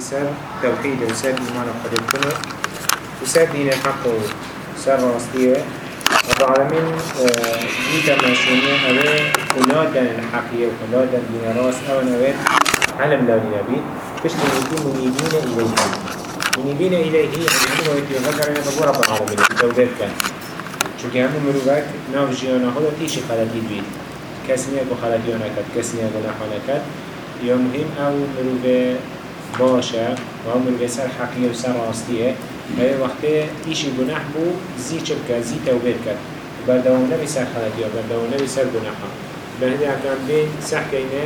سر توحيد وسر إيمان قد كنه وسر دين الحق وسر راستيه رب العالمين ديتا ماشونية هذا خلادا الحقية وخلادا دين راس أو نوات علم لا نبي فش نبي منيبين إليه منيبين إليه يعني هو يتغذر أن رب العالمين توبير كان شو كان مروفات ناف جيانا هذا تيشي خلاتي بيت كسنية بخلاتيانا كد كسنية بنحانا كد يا مهم أو مروفة باشا و مروفة سر حقية و سر راستية هاي وقت إيشي گناح بو زي چبكا زي توبير كد بردوام نبي سر خلاتيا بردوام نبي سر گناحا بهدي عكام بين سحكينا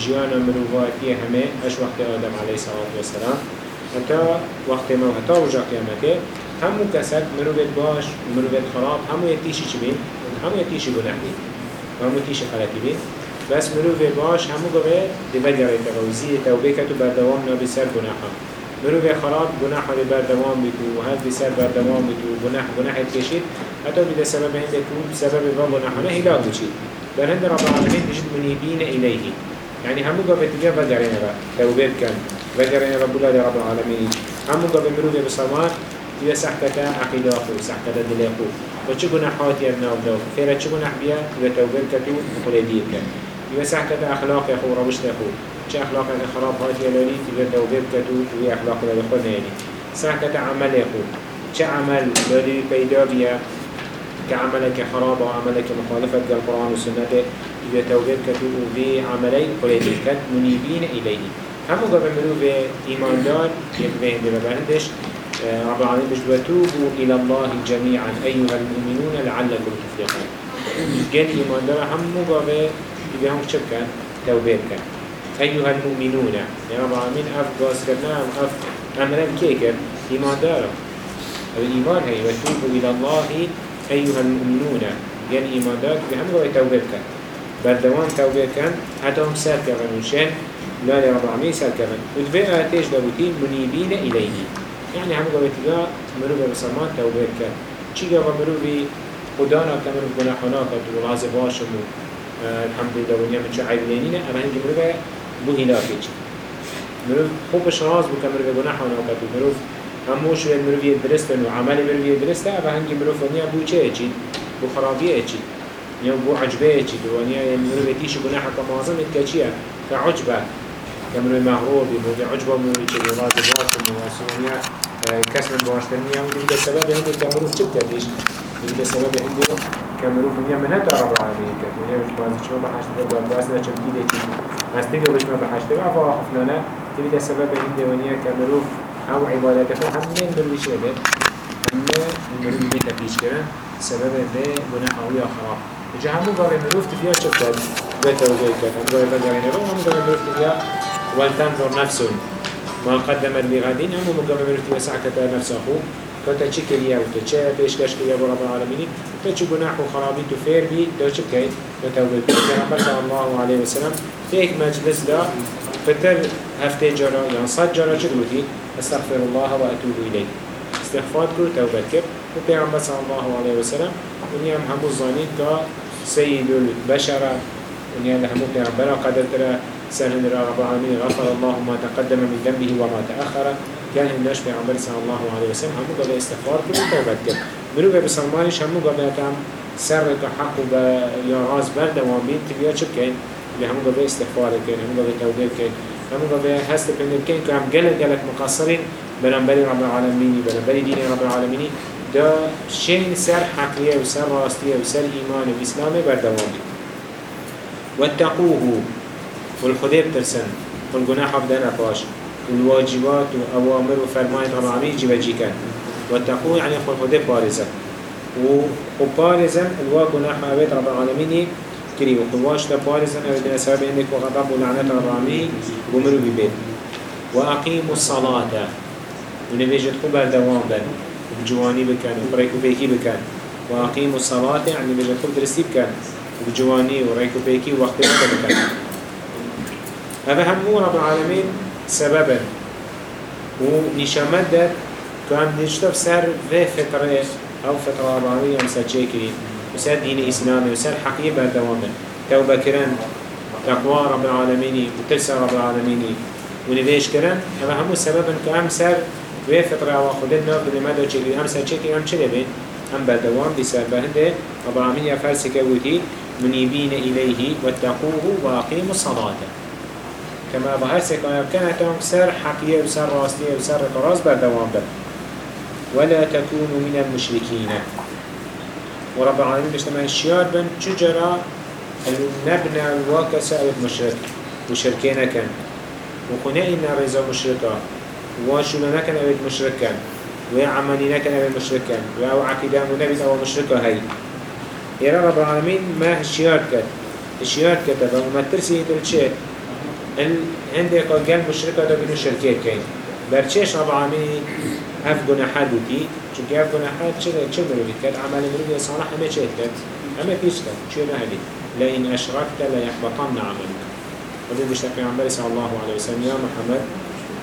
جيانا مروفاتية همه اش وقت آدم عليه الصلاة والسلام حتى وقت ما حتى رجع قيامته همو كسد مروفت باش ومروفت خراب همو يتيشي چه بين همو يتيشي گناح بين همو يتيشي خلاتي بين بس مروف باش؟ همو قوه دي بگره تغوزی توبه کتو بردوام نبی سر گناحا مروف خراب گناح دی بردوام بیتو و هد بی سر بردوام بیتو گناح گناح کشید. حتی بده سبب هنده کون سبب با گناحانه هلاک بشید در هند رب العالمين تجد منيبين إليه يعني همو قبل تجاه بقرين رب توبه بكن بقرين رب الله رب العالمين همو قبل مروف بصمات يا سحكتا عقيدة أخو سحكتا دليقو وچه گناحات يرنا وبدو خيرا چه گناح بيا يبا توبه كتو وخلي كن يبا سحكتا أخلاق أخو رمشت أخو چه أخلاق أنا خراب؟ هات يلالي يبا توبه كتو ويا أخلاق للخون يعني سحكتا عمل أخو چه عمل؟ لالي بيدا بيا كعملك خراب وعملك مخالفة القرآن والسنة يبا توبه كتو وفي عملي خلي كت منيبين إليه همو قبل منو في إيمان دار يكبهن دي ببهندش رب العالمين بجد وتوبوا إلى الله جميعا أيها المؤمنون لعلكم تفلحون. جن إيمان دار هم مقابل يبهم شكا توبير كان. أيها المؤمنون يا رب العالمين أف قاس كرنا أف أمرا كيكر إيمان دار الإيمان هي وتوبوا إلى الله. أيها المؤمنون جن إيمان دار بهم قابل توبير كان. بردوان توبير كان حتى هم سار كفن وشان لا لرب العالمين سار كفن وتبقى تيش دابوتين منيبين إليه. يعني هم قوي تجا مروي بسمان توبه كان. چی گفت مروی خدا نا که مروی گناهانا کرد و باشم و الحمد لله چه عیب لینینه اما هنگی مروی بو هلاکی چی؟ مروی خوبش راز بو که مروی گناهانا کرد و مروی هموش و مروی درسته و عمل مروی درسته اما هنگی مروی ونیا بو چه چی؟ بو خرابیه چی؟ یا بو عجبه چی؟ ونیا مروی تیش گناه کمازم اتکچیه كعجبه كمروي مغرور بموضع عجبه مروي چه راز باشم و سونیا كسر باشتنيا وده السبب هندي كمروف جد كديش وده السبب هندي كمروف من هتا رب العالمين كد من يمن باز شو بحشت ده باسنا چم كده چي هستيجا وش ما بحشت ده عفوا خفنا تبي ده السبب هندي ونيا كمروف أو عبادته هم من مروي شيء ده هم مروي بيتا بيش كده سبب ده بناء أوي خراب جا همو قال مروف تبيا كد بيتا وجاي كد هم قال بنجا هم قال مروف تبيا ولتنظر نفسه ما قدمت لغدين هم مقام مرتي وسعك نفس أخوه كنت تشي كريا وتشي بيش كش كريا برب العالمين تشي جناح وخرابي تفير بي دو شي كي وتوبة پیغمبر صلى الله عليه وسلم فيك مجلس دا فتر هفته جرا يعني صد جرا شدوتي استغفر الله وأتوب إليه استغفار كل توبة كر وبيغمبر صلى الله عليه وسلم ونيام همو الظانين كا سيد البشر ونيام همو بيغمبر قدر ترى سهل رب العالمين غفر الله ما تقدم من ذنبه وما تأخر كان الناس في عمر صلى الله عليه وسلم هم قبل استغفار كل توبة كل منو بسلمانش هم قبل كم سر حق ب يا راس برد وامين تبيا شو كين اللي هم قبل استغفار كين هم قبل توبة كين هم قبل هست بين كين كم جل جلك مقصرين بنبري رب العالمين بنبري دين رب العالمين ده شين سر حقية وسر راستية وسر إيمان وإسلام بردوامي واتقوه. والخدير ترسن. والجناح بدنا باش والواجبات وأوامر وفرمان ربعمي جيبا جيكان واتقوا يعني خل خدير بارزة وبارزة الوا جناح أبيت رب العالمين كري وقواش ده بارزة أبيت سبب عندك وغضب ولعنة رب العالمين ومروا ببيت وأقيموا الصلاة. ونبيجت خبر دوام بن وبجواني بكان وبريكو بيكي بكان وأقيموا الصلاة يعني بيجت خبر درسي بكان وبجواني وريكو بيكي وقت بكان هذا هم رب العالمين سببا ونشامدت كان نشتف سر في فترة أو فترة ربانية وسر شيكري وسر دين إسلامي وسر حقيقة بردواما توبة كران تقوى رب العالمين وتلسى رب العالمين ونبيش كرن اما همو سببا كأم سر وی فطره و خودت ناف بده مدو چلی ام سر چکی ام چلی بین ام بردوام بی سر بهنده رب فرسی که بودی منیبین الیهی واتقوه و اقیم الصلاة. كما بهر سكان كانت سر حقية وسر راستية وسر راس بردوام بد ولا تكونوا من المشركين. ورب العالمين بشتما الشيار بن شجرة نبنى الواكسة المشرك وشركينا كان وخنا إن رزا مشركة وشنا نكن أبد مشركا وعملي نكن أبد مشركا وأو عقيدة منبت أو مشركة هاي يا رب العالمين ما الشيار كت الشيار كتب وما ترسي تلشيت عندك قال مشركة ده بينو شركات كين برشيش رب العالمين هف جناحات بودي چونك هف جناحات چه چه مروي كت عمل مروي صالح ما چه كت أما فيش كت شو نهدي لئن أشركت لا يحبطن عملك. وده بيشتغل في عمبر صلى الله عليه وسلم يا محمد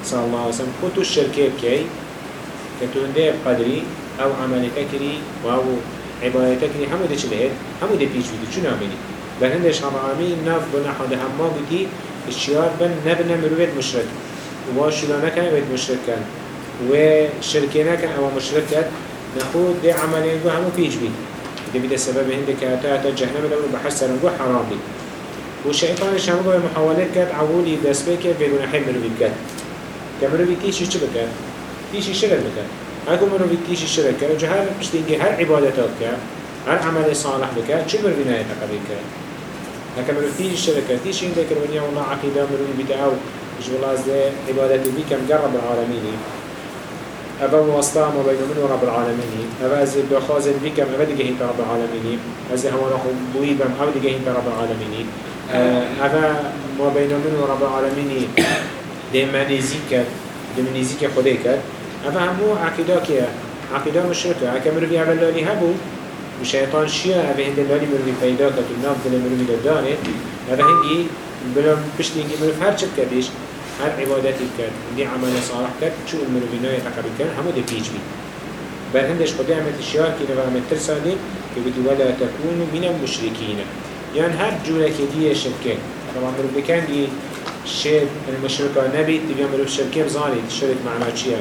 صلى الله عليه وسلم كنتو الشركة كي كتونده قدري أو عملك كري أو عبادتك كري همو ده چلهت همو ده بيش بيدي شو نعملي بل هندش هم عامين ناف بنا حدا هما الشيار بن نبنا مرويت مشرك واشلانه كان بيت مشرك كان وشركينا كان أو مشرك كان نخود ده عملين جو همو بيش بيدي ده بيده سبب هندك هتا جهنم لو بحس سرنجو حرام بيدي والشيطان شامل بقى محاولات كات عولي دست بك في جناحين مروي كات كمروي تيشي چه بكات تيشي شرك بكات هاكو مروي تيشي شرك كات جهر بشتينجي هر عبادتات كات هر عمل صالح بكات چه مروي نهاية تقبل مروي تيشي شرك كات تيشي عندك رونيا والله عقيدة مروي بتاعو مش والله زي عبادته بي كم جرب العالمين أبا واسطة ما بين من ورب العالمين أبا أزي بخازن بكم أبا دقهين رب العالمين أزي هوا نخو بويبم أبا دقهين رب العالمين هذا ما بين من ورب العالمين كد دي منزيك خده كد هذا همو عقيدة كيا عقيدة مشركة هكا مروي أول لالي هبو وشيطان شيا هذا هند لالي مروي فايدا كد وناف دل مروي ددانه هذا هنجي بلهم بشتي هنجي مروي هر چد كدش هر عبادتي كد دي عمل صالح كد شو المروي ناية تقبل كد همو دي بيج بي بل هندش خده عمل الشيار كده وعمل ترسالي كبدي ولا تكونوا من المشركين يعني هر جورة كدية شركة طبعا مرو بكان دي شرك المشركة نبي تبي مرو شركة بزاني الشرك معنا چيا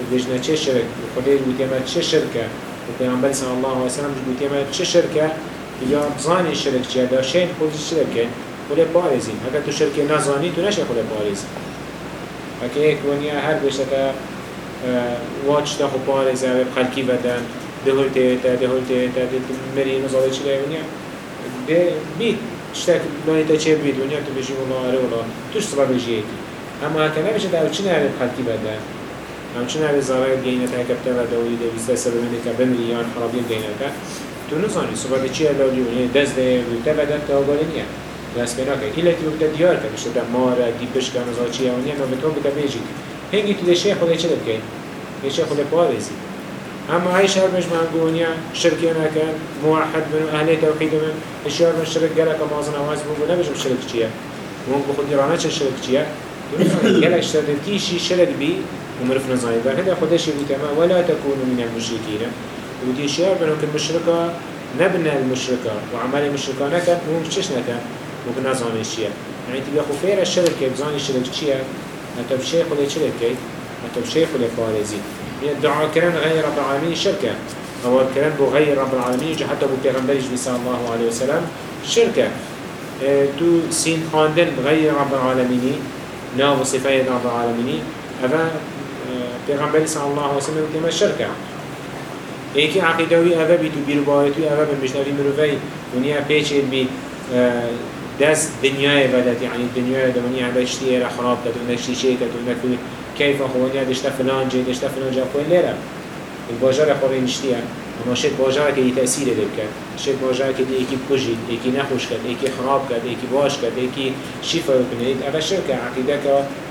وبيجنا چه شرك وخليل وتيما چه شركة وبيعنبال صلى الله عليه وسلم وتيما چه شركة تبي بزاني الشرك چيا دا شين خود الشركة خلي بارزين هكا تو شركة نزاني تو نشي خلي بارزين هكا ايك ونيا هر بشتا واج تاخو بارزة بخلقي بدن دهول تيتا دهول تيتا مري نظاري چلي ونيا ده بيت اشتاك لاني تا چه بيت ونيا تو بيجي والله آره والله توش صبا بيجيتي اما هكا نبشه ده أو چه نعرف خلقي بدن هم چه نعرف زراير جينة هكا بتاوه دوي ده بيستا سبب انك بمليان خرابين جينة هكا تو نزاني صبا ده چيه لولي ونيا دست ده بيتا بدن تا غالي دست بنا که ایلا تی بکت دیار که بشه ماره دی بشکن از آچی اونیه ما به تو بیجی. هنگی تو شیخ خود چه؟ ده شیخ خود پارزی اما هاي شهر مش معنقونيا شركة نكن موحد من أهل توحيد من. الشهر من شرك جلك مازن أواز بقول نبيش بشرك شيء ممكن بخد إيرانات شرك شيء جلك شرك شيء شرك بي ومرف نزاي بل هذا خدش يقول ولا تكونوا من المشركين. ودي الشهر بنو المشركة نبنى المشركة وعمل المشركة نكن ممكن شش نكن ممكن نزاني شيء. يعني تبي أخو فير الشرك بزاني شرك شيء؟ هتبشي خلي شرك هتبشي خلي فارزين دعاء كران غير رب العالمين شركة أو كران بو غير رب العالمين حتى بو پیغمبرش صلى الله عليه وسلم شركة آه، تو سين خاندن غير رب العالمين ناو صفاية رب العالمين أفا پیغمبر صلی الله علیه و سلم تیمه شرکه یکی عقیده وی اوه بی تو بیر باید توی اوه بی مجنوی مروفی ونیا پیچه بی دست دنیای ولد یعنی دنیای دمانی بشتی را خراب کرد، و نشتی چه کد و نکوی کیف خوانی دشتا فلان جه دشتا فلان جه خوی لیره الباجار خوری نشتی هم. اما شد باجار که تأثیر دب کرد. شد باجار که یکی بکجید یکی نخوش کرد یکی خراب کرد یکی باش کرد یکی شیفه بکنید اوه شرک عقیده که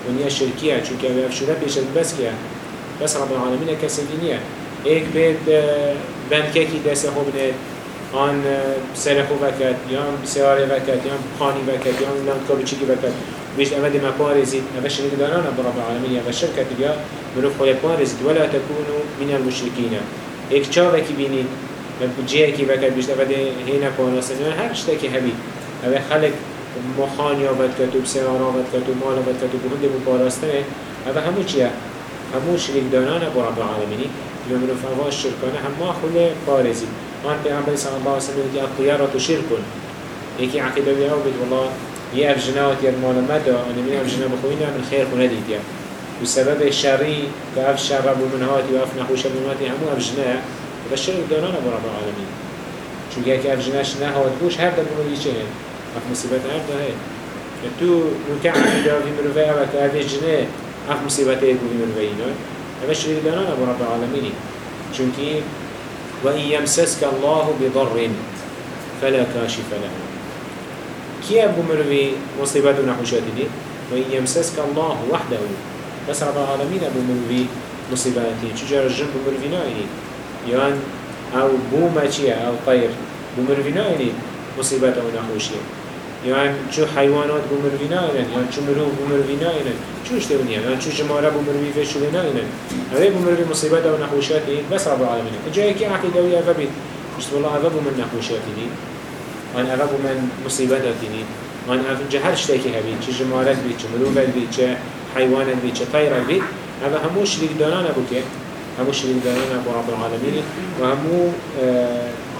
ونیا شرکیه چون که اوه شده پیش بس که بس رب العالمین کسی نیه. یک بید بندکه کی دست خوب نید آن سر خوب وکد یا سیاره وکد یا خانی وکد یا لند کابل چیکی وکد ویش اول ما پارزید. اول شرک داران رب العالمین اول شرکت یا مروف خود پارزید. ولا تکونو من المشرکین. یک چاوه کی بینید جیه کی وکد بیشت اول هینا پارسن یا هر شتکی همی، اما خلق مخانی آبد کتو بسیار آبد کتو مال آبد کتو بهند بپارستنه اول همو چیه؟ همو شریک دانانه با رب العالمینی لمن فوا الشركانه همه خله بارزي ما پیغمبر صلی الله علیه و سلم يقول الطيارة شرك يكي عقيدة وياه بيت والله يا أفجنات يا المال مدى أنا من أفجنا بخوينا من خير خنديت يا وسبب الشري كأف شر أبو منهاتي وأف نحوش أبو منهاتي همو أفجنا بشر دانانا أبو رب العالمين شو جاك أفجناش نهات بوش هر دم بقول يشين أف مصيبة هر ده هي تو ده في مروفي أبا كأفجنا أف مصيبة هي في مروفينا أبشر دانانا أبو رب العالمين چونكي وإن يمسسك الله بضر فلا كاشف له كي أبو مروي مصيبات ونحوشات دي وإن يمسسك الله وحده بس رب العالمين أبو مروي مصيباتي شجر الجنب مروي نائني يان أو بوما أو طير بمروي نائني مصيبات ونحوشات يعني شو حيوانات بمروي نائنن يعني شو مروف بمروي نائنن شو اشتوني يعني شو جمارة بمروي في شو نائنن هذا بمروي مصيبات ونحوشات بس رب العالمين جاي كي عقيدة ويا فبيت مش والله هذا من نحوشات دي من أغب من مصيبات ديني من أغب جهر شتاكي هبيت چه جمالات بيت چه مروفات بيت چه حيوانات بيت چه طيرات بيت هذا همو شريك دانانا بوكي همو شريك دانانا بو رب العالمين وهمو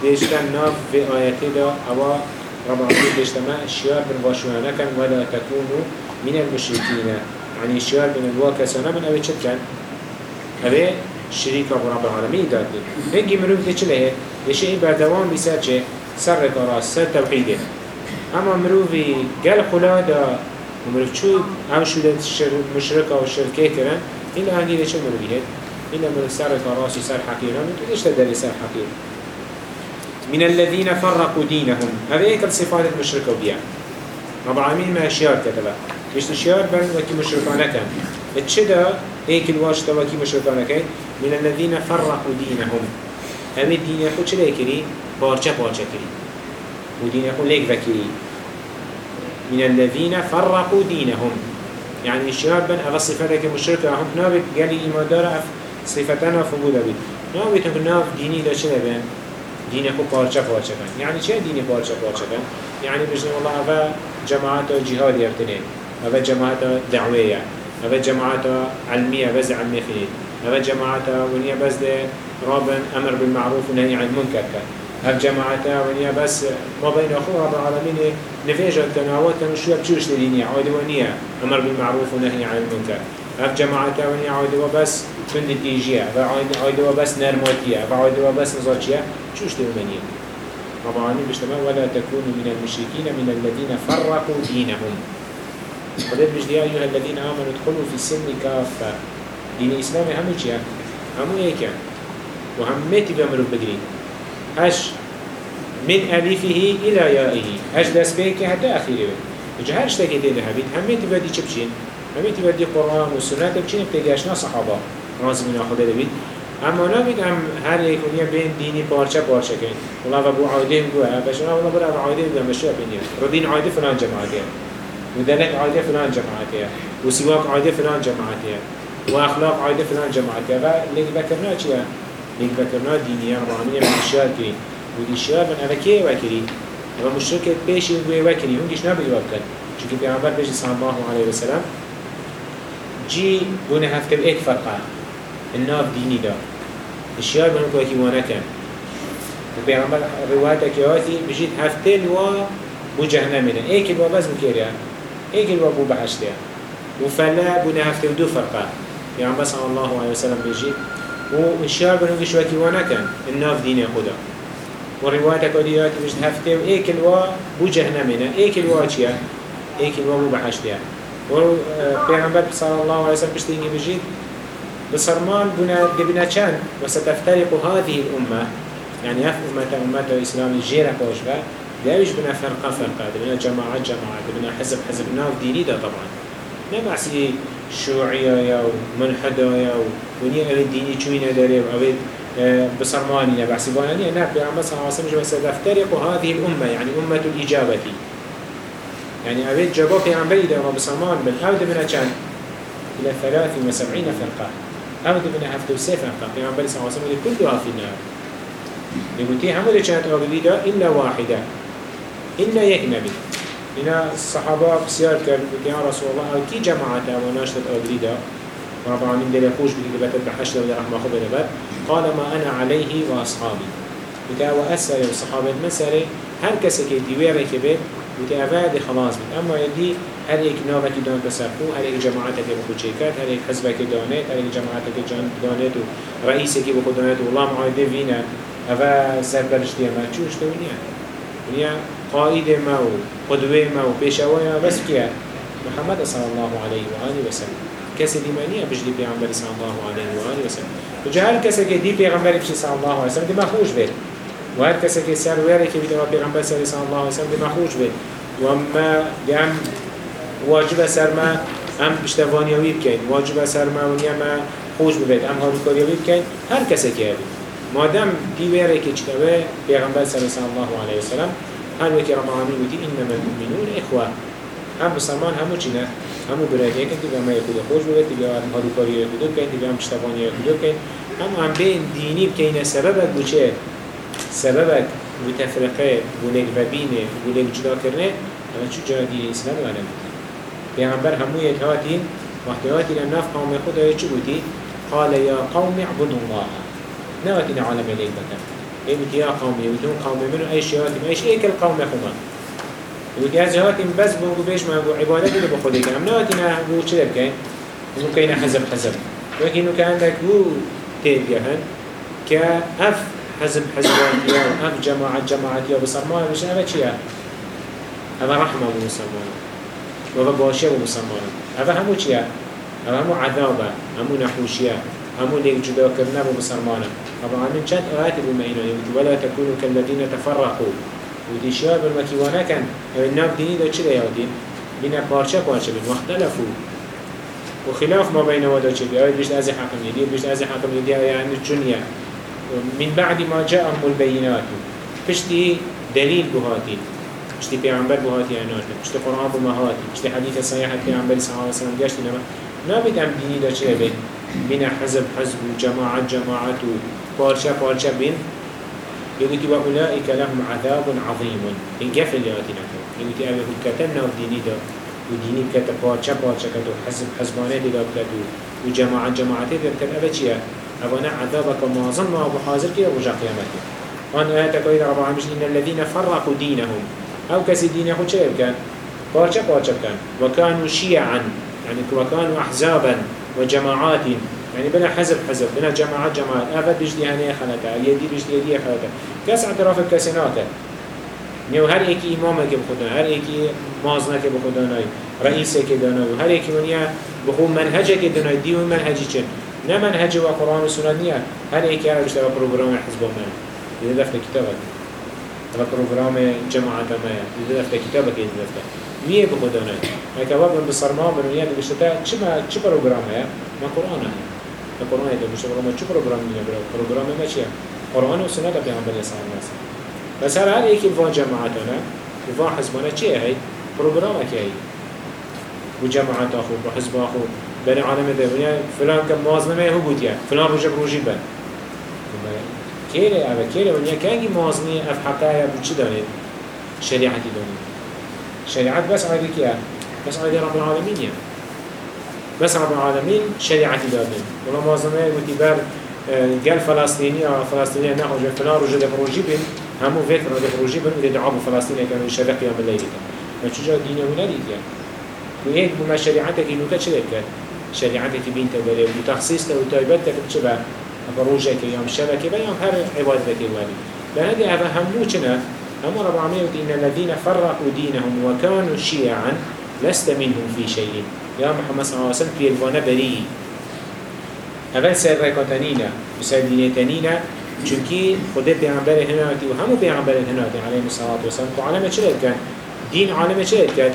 ديشتن ناف في آياتي دا أوا رب العالمين ديشتما الشيار من واشوانا كان ولا تكونوا من المشركين. يعني الشيار من الواكسانا من أبي چد أبي شريك رب العالمين داد. هنجي مروف دي چله يشي بردوان بيسار چه سر راس سر توحيده. أما مروفي قال خلا دا ومروف شو أو شو دا مشركة و شركة كرن إلا هنگي دا چه مروفي هد إلا مروف سر راس سر حقيرا من تدش تدري سر حقير من الذين فرقوا دينهم. هذا ايك الصفات المشركة بيها رب العالمين ما شيار كتبه. مش شيار؟ بل وكي مشركانه كان اتشدا ايك الواشطة وكي مشركانه كان من الذين فرقوا دينهم. هم الدين خود چه كري بارچه بارچه كري. ودين يقول ليك ذكري من الذين فرقوا دينهم. يعني الشباب بن أغا صفتك مشركة هم نابت قال لي إيمان دار صفتنا فقودة بيت. نابت هم ناف ديني دا چه بين دين يقول بارچه بارچه بين يعني چه ديني بارچه بارچه بين يعني بجن والله أفا جماعات جهاد يفتنين أفا جماعات دعوية أفا جماعات علمية بز علمية خليل أفا جماعات ونيا بز رابن أمر بالمعروف ونهي عن المنكر كان هر جماعتا ونیا بس ما بين أخو رب العالمين نفيجا تناوات كانوا شو بتشوش لدينيا عود ونيا أمر بالمعروف ونهي عن المنكر هر جماعتا ونيا عود وبس تند تيجيا عود وبس نرموتيا عود وبس نزاتيا شوش لدينيا رب العالمين بيشتمل ولا تكونوا من المشركين من الذين فرقوا دينهم قدر بجد يا أيها الذين آمنوا ادخلوا في السلم كافة دين الإسلام همو چيا همو يكيا وهمتي بأمروا بقرين هش من ألفه إلى يائه هش دست بيك حتى أخيره وجه هر شتاكي تيده هبيت همه تبدي چه بچين همه تبدي قرآن و سنة بچين بتگشنا صحابة. راز من خدا دبید اما نا بیدم هر یک بین دینی پارچه پارچه کن و بو عایده میگوه بشه شما والله برای ابو عایده میگوه بشه بینیم دین عایده فلان جماعتیه. ودلك عایده فلان جماعتیه. و سواک عایده فلان جماعتیه. و اخلاق عایده فلان جماعتیه. و لیک بکرنا چیه؟ لیک بکرنا دینیه رامینه من اشیار کریم و دیشیار من اوکیه وکری و مشرکت پیشی بگوه وکری هنگیش نبگی وکر چونکه پیغمبر پیش صلی الله علیه سلام جی گونه هفته ایک فرقه. الناف ديني دا. الشيار بنو كوكي وأنا كان. وبيعمل روايتك يواتي بجيت هفته الوا بو جهنم من ايك الوا بس بكيريا ايك الوا بو بحشتيا وفلا بونه هفته ودو فرقة. يعني صلى الله عليه وسلم بيجيت و الشعب نوكي شوكي وأنا كان. الناف دين خدا. ورواية قديات مش هفته و ايك الوا بو جهنمنا ايك الوا چيا ايك الوا بو بحشتيا و پیغمبر صلى الله عليه وسلم بشتيني بجيد بصرمان بنا دبنا چند وستفترق هذه الأمة. يعني اف أمة أمة الإسلام جيرة بوشبه داوش بنا فرقة فرقة؟ دبنا جماعة جماعة. دبنا حزب حزب ناف ديني ده طبعا. نبعسي شوعية يا وملحدة يا ونيا أبي ديني شوي نداري أبي آه، بصرماني نبعسي باناني أنا في عمس عاصم جو ستفترق هذه الأمة. يعني أمة الإجابة. يعني أبي جواب في عم بريدة وما بصرمان بل أود من كان إلى ثلاث وسبعين فرقة. أود من هفت وسيف فرقة في عم بريدة عاصم كلها في النار يقول تي همو كانت أغليدة إلا واحدة إلا يك نبي اینا الصحابة بسيار كردوا يا رسول الله أو كي جماعة وناشتت أدريدا رب العالمين دل يخوش بك بتت بحشد ولا رحمة خبر بات قال ما أنا عليه وأصحابي بتا وأسر الصحابة مسألة هر كسي كي ديويري كبير بتا أفاد خلاص بت أما يدي هر ایک نامکی دان تسرخو هر ایک جماعت که بخود چیکت هر ایک حزب که دانت هر ایک جماعت که دانت و رئیس که بخود دانت و الله معایده وینه اوه سرپرشتی ما چوش تو نیا نیا قائد ما و قدوه ما و پیشوه ما. بس کیا محمد صلی الله علیه و آله و سلم. کسی دیمانیه بجلی پیغمبر صلی الله علیه و آله و سلم. و جا هر کسی که دی پیغمبر صلی الله علیه و سلم دی مخوش بید و هر کسی که سر ویره که بیده پیغمبر صلی الله علیه و سلم دی مخوش بید و ما دیم واجب سر ما هم پشتوانیابی بکن واجب سر معمونی هم خوش ببید هم هاروکاریابی بکن هر کسی که بید مادم پی که چکوه پیغمبر صلی الله علیه وسلم هر وکی رمانی بودی این المؤمنون اخوه هم مسلمان همو چینه همو برای یکن دیگه همه خود خوش ببید دیگه هم هاروکاری بیدو بکن دیگه هم پشتوانی بیدو بکن هم هم به دینی که این سبب بوچه سبب بو تفرقه و بینه وبینه جدا کرنه. همه چون جا دین اسلام پیغمبر هموی هاتین وقتی هاتین ناف قوم خود های چو بودی؟ قال یا قوم اعبدوا الله. نواتین عالم لیک بکن. يقول يا قوم يقولون قوم منو شيء هاتم إيش ايك القوم خما يقول يا هاتم بس بو بيش ما بو عبادتي اللي بخودي كام نواتنا بو بكين يقول كينا حزب حزب لكن كان عندك بو تيب يهن كأف حزب حزبان يا أف جماعة جماعة يا بصرمان مش أبا چيا أبا رحمة بمسلمان وفا باشا بمسلمان أبا همو چيا أبا همو عذابة همو نحوشيا همو ليك جدا كرنا بمسلمان طبعا من چند آيات بمعينة ولا تكونوا كالذين تفرقوا. ودي شباب المكيوانا كان الناب ديني دا چرا يهودين بنا پارچه پارچه بين واختلفوا. وخلاف ما بين ودا چه بي بيشت ازي حكم يدي بيشت ازي حكم يدي يعني الجنيا من بعد ما جاءهم البينات بشتي دليل بهاتين بشتي پیغمبر بهاتي عنات بشتي قرآن بمهاتي بشتي حديث صحيحة پیغمبر صلى الله عليه وسلم جاشتي نما نابد ام ديني دا چه بين بين حزب حزب وجماعة جماعة وبارشة بارشة بين يقول وأولئك لهم عذاب عظيم إن قفل ياتنا يقول أبي كتنا وديني دا وديني كتا بارشة بارشة كتو حزب حزبانات دا كتو وجماعة جماعات دا كتو أبا چيا أبنا عذابك معظم ما أبو حاضر كي أبو جا قيامته وأن آياتك إذا رب العالمين الذين فرقوا دينهم أو كسي دين يخو چه كان؟ بارشة بارشة كان. وكانوا شيعا يعني وكانوا أحزابا وجماعات. يعني بنا حزب حزب بنا جماعات جماعات أفد بجدي هنيه خلطة اليدي بجدي يديه خلطة كاس اعتراف الكاسيناته نيو هر ايكي امامك بخدنا هر ايكي مازنك بخدنا رئيسك داناي هر ايكي منيا بخو منهجك داناي ديو منهجي چن؟ نه منهج و قرآن و سنت نیه هر ایکی هر بشتر پروگرام حزب ما یه دفت هذا پروگرام جماعت ما یه دفت کتابت یه دفت میه بخدانه اگه وقت بصرما من وياه بشتا چه ما چه پروگرامه؟ ما قرآن هست القرآن يدل مش برامج شو برنامج برا برنامج ما شيء قرآن وسنة ده بيعمل يسار الناس بس هر هر يكي فان جماعتنا فان حزبنا شيء هاي برنامج هاي وجماعات أخو وحزب أخو بين عالم الدنيا فلان كم موازنة ما هو بوديا فلان بن كيري أبا كيري ونيا كاني موازنة أف حقايا بوشي داني شريعة داني شريعة بس عادي كيا بس عادي رب العالمين يعني بس رب العالمين شريعة دادن ولا مازنه وتبار قال فلسطيني أو فلسطيني نحو جل فلان رجل بروجي بين همو فيك رجل بروجي بين ودي دعابو فلسطيني كانوا يشبك يوم الليل ما تشجع دينه ونادي يعني وهيك بما شريعتك إنه كشريك شريعتك بين تبري وتخصيص وتايبتك بشبه بروجك يوم شبك بيوم هر عبادتك الوالي لهذا هذا همو كنا همو رب العالمين إن الذين فرقوا دينهم وكانوا شيعا لست منهم في شيء يا محمد صلى الله عليه وسلم في الوانا بري اول سر ركاتنينا بسر دينتنينا چونكي خده پیغمبر هناتي وهمو پیغمبر هناتي عليه الصلاة والسلام تو عالم چلت كان دين عالم چلت كان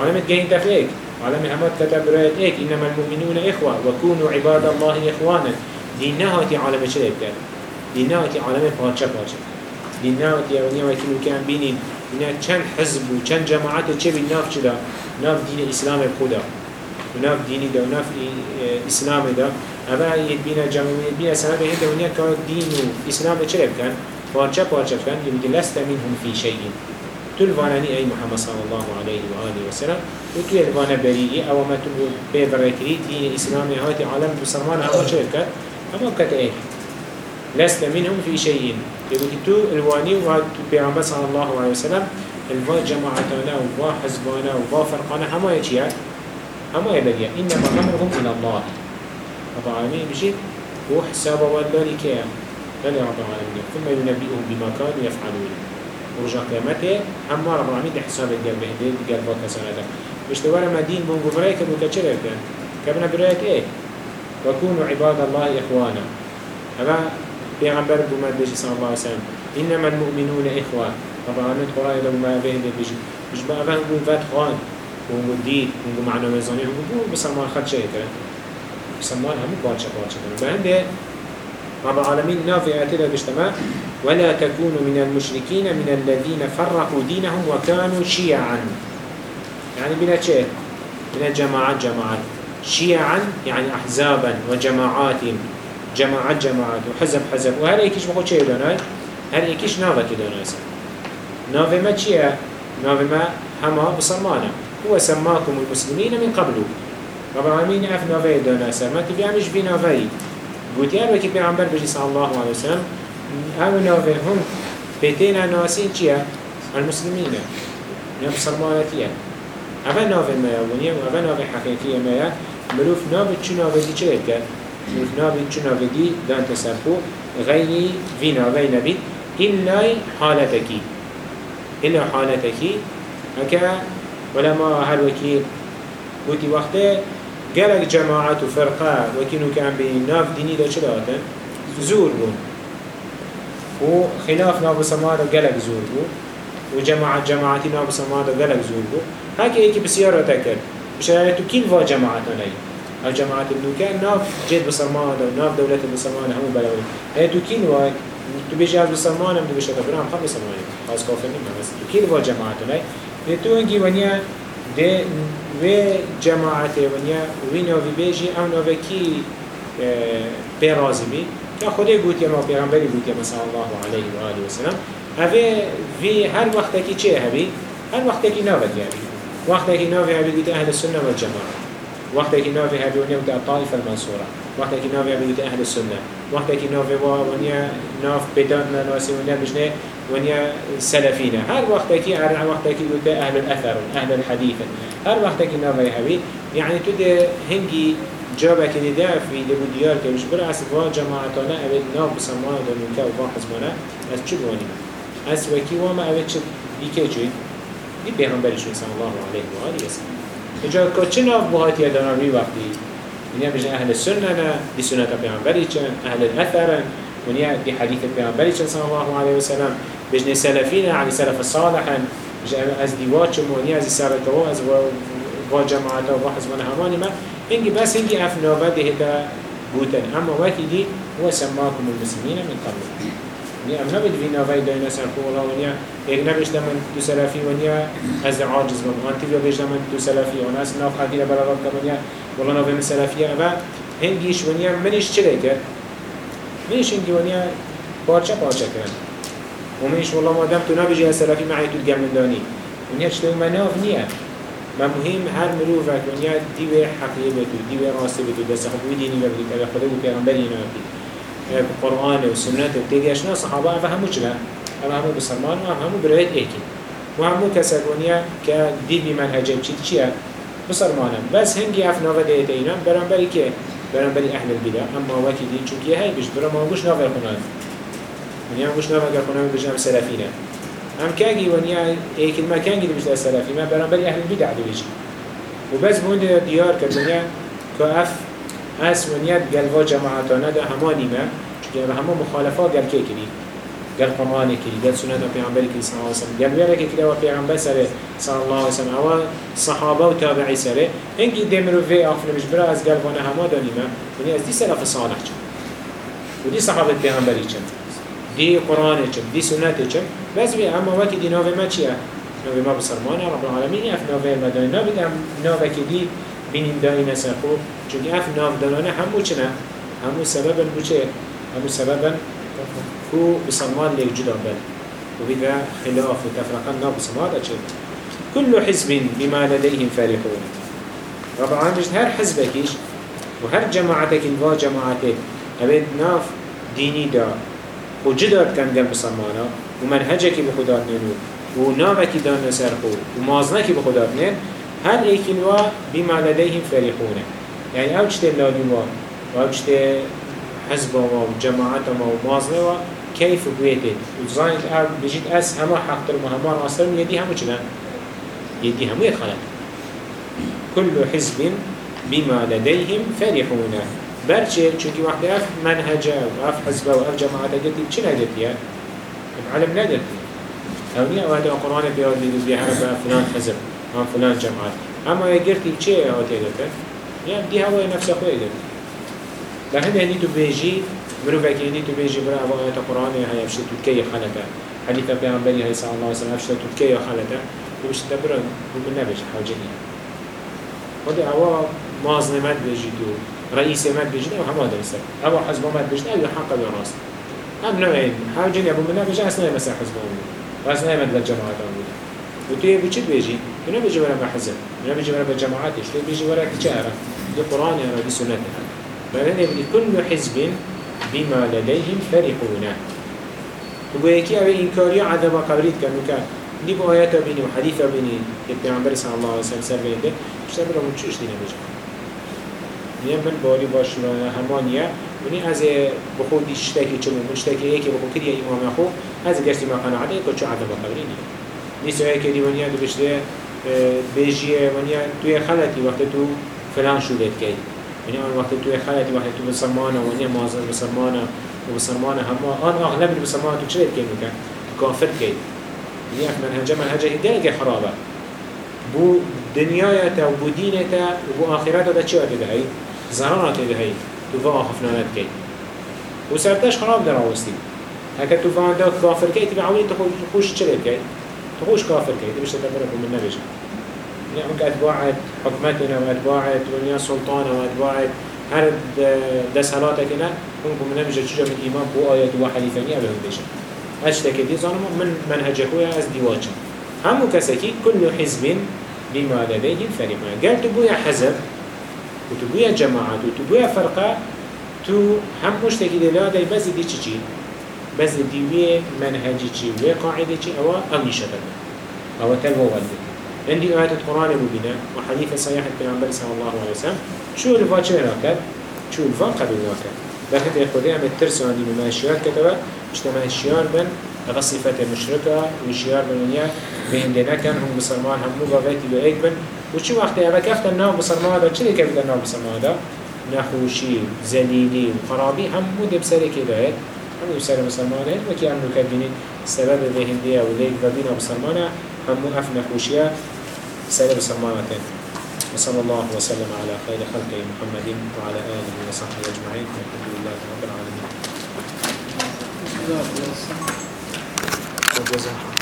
عالم جهين تفليك عالم همات كتب رأيت ايك إنما المؤمنون إخوة وكونوا عباد الله إخوانا. دين نهاتي عالم چلت كان دين نهاتي عالم پارچه پارچه دين نهاتي اونيا وكيلو كان بينين إنها چند حزب و چند جماعات چه بي ناف چلا ناف دين إسلام خدا وناف ديني ده وناف إسلام ده أما يدبينا جمعية يدبينا سنة بهند ونيا كان دين وإسلام چرب كان پارچه پارچه كان يبدي لست منهم في شيء تو الوانني أي محمد صلى الله عليه وآله وسلم وتو الوانا بريئي أو ما تو بيبركريت هي إسلامي هاتي عالم بسرمان هما شركة هما كتئه لست منهم في شيء. يقول تو الواني وهاتو بيغمبر صلى الله عليه وسلم الوا جماعتنا ووا حزبنا ووا فرقانا هما يجيا؟ هما يبقى إنما أمرهم إلى الله. رب العالمين بشي هو حساب والله كيا. لن رب العالمين. ثم ينبئهم بما كانوا يفعلون. ورجع قيامته أما رب العالمين حساب الديال بهدين دي قلبات كسانة مشتوارا ما دين من قبرأيك مكتشرة كابنا برأيك إيه؟ وكونوا عباد الله إخوانا أما بيغمبر بمد بيجي صلى الله عليه وسلم إنما المؤمنون إخوان رب العالمين قرآن لو ما بهدين بيجي مش بقى فهم قول فات خوان ونقول ديد ونقول معنى ميزاني ونقول بسلمان خد شيء كده بسلمان هم بارشة بارشة كده بهنده رب العالمين نافع اعتدى باجتماع ولا تكونوا من المشركين من الذين فرقوا دينهم وكانوا شيعا يعني بلا شيء من الجماعات جماعات شيعا يعني أحزابا وجماعات جماعات جماعات وحزب حزب. وهل ايكيش بخود شيء دوناي؟ هل ايكيش نافع كدوناي نافع ما شيء نافع ما هما بصرمانا هو سماكم المسلمين من قبله رب العالمين اف نافع دوناي ما تبي عمش بي نافعي قلت يا بكي بيعنبر بجي صلى الله عليه وسلم. أو نافع هم بيتين ناسين چيا المسلمين. نيا بسرمانتيا اوه نافع ما يابونيا و اوه نافع حقيقية ما يا مروف نافع چو نافع دي چه يبكر مروف نافع چو نافع دي دان تسرقو غيري في نافع نبي إلا حالتكي إلا حالتكي هكا ولما هل وكي قلت وقته قالك جماعات وفرقة وكينو كان بين ناف ديني دا چلا زور بون وخلاف ناف سمارة قالك زور بون وجماعة جماعتي ناف سمارة قالك زور بون هكي ايكي بسيارة تكر بشارة كل فا جماعتنا لي الجماعات النوكا ناف جيد بسمارة ناف دولة بسمارة همو بلوي هي كل واي تو بيجي از بسمارة تو بيجي تبرام خب بسمارة خاص كافر نما بس كل فا جماعتنا لي تو انجي ونيا ده و جماعت ونیا وی نوی بیجی أو نوی کی پیرازی بی. که خودی گوتی ما پیغمبری گوتی مثلا الله علیه و آله و سلم. اوه وی هر وقت کی چه هبی؟ هر وقت کی نوی دیاری وقت کی نوی هبی گوتی أهل السنة و الجماعه وقت هبی ونیا گوتی الطائفه المنصورة. وقت نوی هبی گوتی أهل السنة وقت کی نوی ونیا ناف بدان ناسی ونیا بجنه ونيا سلفينا هر وقت كي هر وقت كي قلت أهل الأثر أهل الحديث هر كي نافي هبي يعني تود هنجي جابك ندا في دبو ديار كي مش برا أسفا جماعتنا أبد ناف بسمانا دمونكا وفا حزبنا أس چه بواني أس وكي وما أبد چه جوي دي بيغمبر شو صلى الله عليه وآله وسلم إجا كتش ناف بهاتي يدنا بي وقتي ونيا بجن أهل السنة دي سنة بيغمبر أهل الأثر ونيا دي حديث بيغمبر صلى الله عليه وسلم بجن سلفين يعني سلف الصالح از دیوات چمونی از سرکه و از و جماعت و حزبان همانی ما هنگی بس هنگی افناوه ده دا بوتن. اما وقتی دی هو سماكم المسلمين من قبل نیا ام نبید وینا وی داینا سر و نیا یک یعنی نبیش دمن تو سلفی و نیا از عاجز بم آن تیو بیش دمن تو سلفی. و ناس ناف حدیر برا رب کم نیا ولی ناف من سلفیه و هنگیش و نیا منیش چه کرد منیش هنگی و نیا پارچه پارچه کرد. و منیش والله ما دم تو نبیجی از سلفی معی تو گمن دانی و نیا چطور من ناف نیا ما مهم هر مروف و نیا دیو حقیقه تو دیو راسته تو دست خود و دینی و بری خدا و پیغمبر اینا قرآن و سنت و تیگش نه صحابه اوه همو چرا؟ اوه همو بسرمان و همو برایت ایکی و همو کسکونیه که دیدی منهجه چی چیه؟ بسرمانم بس هنگی اف ناوه دیت اینم برانبری که برانبری اهل البیده اما وکی دین چون که هی بش برام گوش ناوه خونه ونیا یعنی گوش ناوه اگر خونه بجنم سلفینه هم کگی ونیا ایک المکانگی دی بجده سلفی من برانبری اهل البیده عدو و بس بوند دیار کرد ونیا که اف اس ونیا گلوا جماعتانه ده همانی ما چون همه مخالفات گل که کری گل قرآن کری گل سنت و پیغمبری کری صلی الله علیه گل ویره که کری و پیغمبر سره صلی الله علیه وسلم اول صحابه و تابعی سره. انگی دمرو وی آخر مش برا از گل وانه همه دانیمه ونیا از دی سلف صالح چند؟ و دی صحابه پیغمبری چند؟ دي قرآن چم دي سنة چم بس بي اما وكي دي نوه ما چيه نوه ما بسرمان رب العالمين اف نوه مدان نوه دي نوه كي دي بين داي نسخو چونك اف نوه دانانه همو چنه همو سببا بو چه همو سببا كو بسرمان ليك جدا بل. وبدا خلاف وتفرقا ناب سماد أجل كل حزب بما لديهم فرحون رب العالمين هر حزبكيش وهر جماعتك الوا جماعتك أبد ناف ديني دا. وجدات كان جنب سمانا ومنهجك نينو ونامك دان نسرقو ومازنك بخدات نين هر ايكين وا بما لديهم فرحون يعني أو جتين لالي وا و أو حزب ما وجماعت ما ومازنه كيف بيتت وزاين أو بجيت اس هما حق المهمان أصلا يدي همو چنان يدي همو يدخلت كل حزب بما لديهم فرحون برچه چونكي وقت اف منهجه و اف حزبه و اف جماعته قلت چه يا علم نقلت أو نيا وهذا القرآن بيقول لي بيعرف فلان حزب هم فلان جماعت. اما يقرتي چه هاتي قلت يا دي هوا نفس اخوه قلت لكن هني تو بيجي مرو فكي هني تو بيجي برا ابو آيات القرآن هي افشت تكي خلته حديث پیغمبری هی صلی الله علیه و سلم افشت تکیه خلته و بشت تبرن و من نبش حاجنی خود اوا مازن مد بجید و رئیس مد بجید أو همه درسته. اوا حزب مد بجید أو حق به راست. هم نوعین حاجنی ابو من نبش أصلا مثل حزب بود و أصلا مد للجماعت بود و تو یه چی بجی تو نبجی برا به حزب تو نبجی برا به جماعتش تو که دي قرآن یا دي سنت فلن يبني كل حزب بما لديهم فرحون. وبيكي أبي إنكاري عذاب قبريت كانوا كان. دي بآيات بيني وحديث بيني البيعنبر صلى الله عليه وسلم سر بينده اشتغل من چوش دينا بجا نيا من باري باش همانيا وني از بخود اشتكي چلو. مشتكي ايكي بخود كريا إمام أخو. از گشتي ما قناعت ايكو چو عذاب قبريني. نيسو ايكي دي ونيا دو بشته بيجيه ونيا توي خلتي وقت تو فلان شو ليت كي ونيا وقت توي خلتي وقت تو بسمانه ونيا مازن بسمانه وبسرمانه هما آن أغلب البسرمانه تو چلت كي مكان كافر كي يعني منهجه منهجه هداية خرابة. بو دنيايتا وبو دينتا وبو آخرتا دا چه دهي زران آتي دهي تو فا آخفنانت كي وسرتاش خراب در آوستي هكا تو فا دا كافر كي تبع عوني تخوش چلت كي تخوش كافر كي تبش تتبرك من نبجه يعني عمك أتباعت حكمتنا وأتباعت ونيا سلطانا وأتباعت هر دس هلاتك هنا ممكن من نبجه چجا من إيمان بو آيات وحديثانية بهم بيشه أشتكي دي ظالم من منهجه هو أز ديواجه هم كسكي كل حزب بما لديهم فريقون قال تبويا حزب وتبويا جماعة وتبويا فرقة تو هم مشتكي دي بس دي چي بس دي وي منهجي چي وي قاعدة چي أو أمي شتنا أو تلو والد عندي آيات القرآن مبينة وحديث صحيح البيغمبر صلى الله عليه وسلم. شو الفا چه راكب شو الفا قبل راكب لكن يقول عم الترس عندي مماشيات كتبه اجتماع الشيار بن هذا صفة المشركة والشيار بن ونيا بهندنا كان هم بسرمان هم مباباتي بأيك بن. وشو وقت أبا كفت النام بسرمان هذا شو كفت النام بسرمان هذا نخوشي زليلي وخرابي هم مود بسري كده هم بسري بسرمان هذا وكي عملوا كدينين السبب بهندية وليك ببينا بسرمان هم أف نخوشيا سري بسرمان وصلى الله وسلم على خير خلقه محمد وعلى آله وصحبه أجمعين والحمد لله رب العالمين. جزاك الله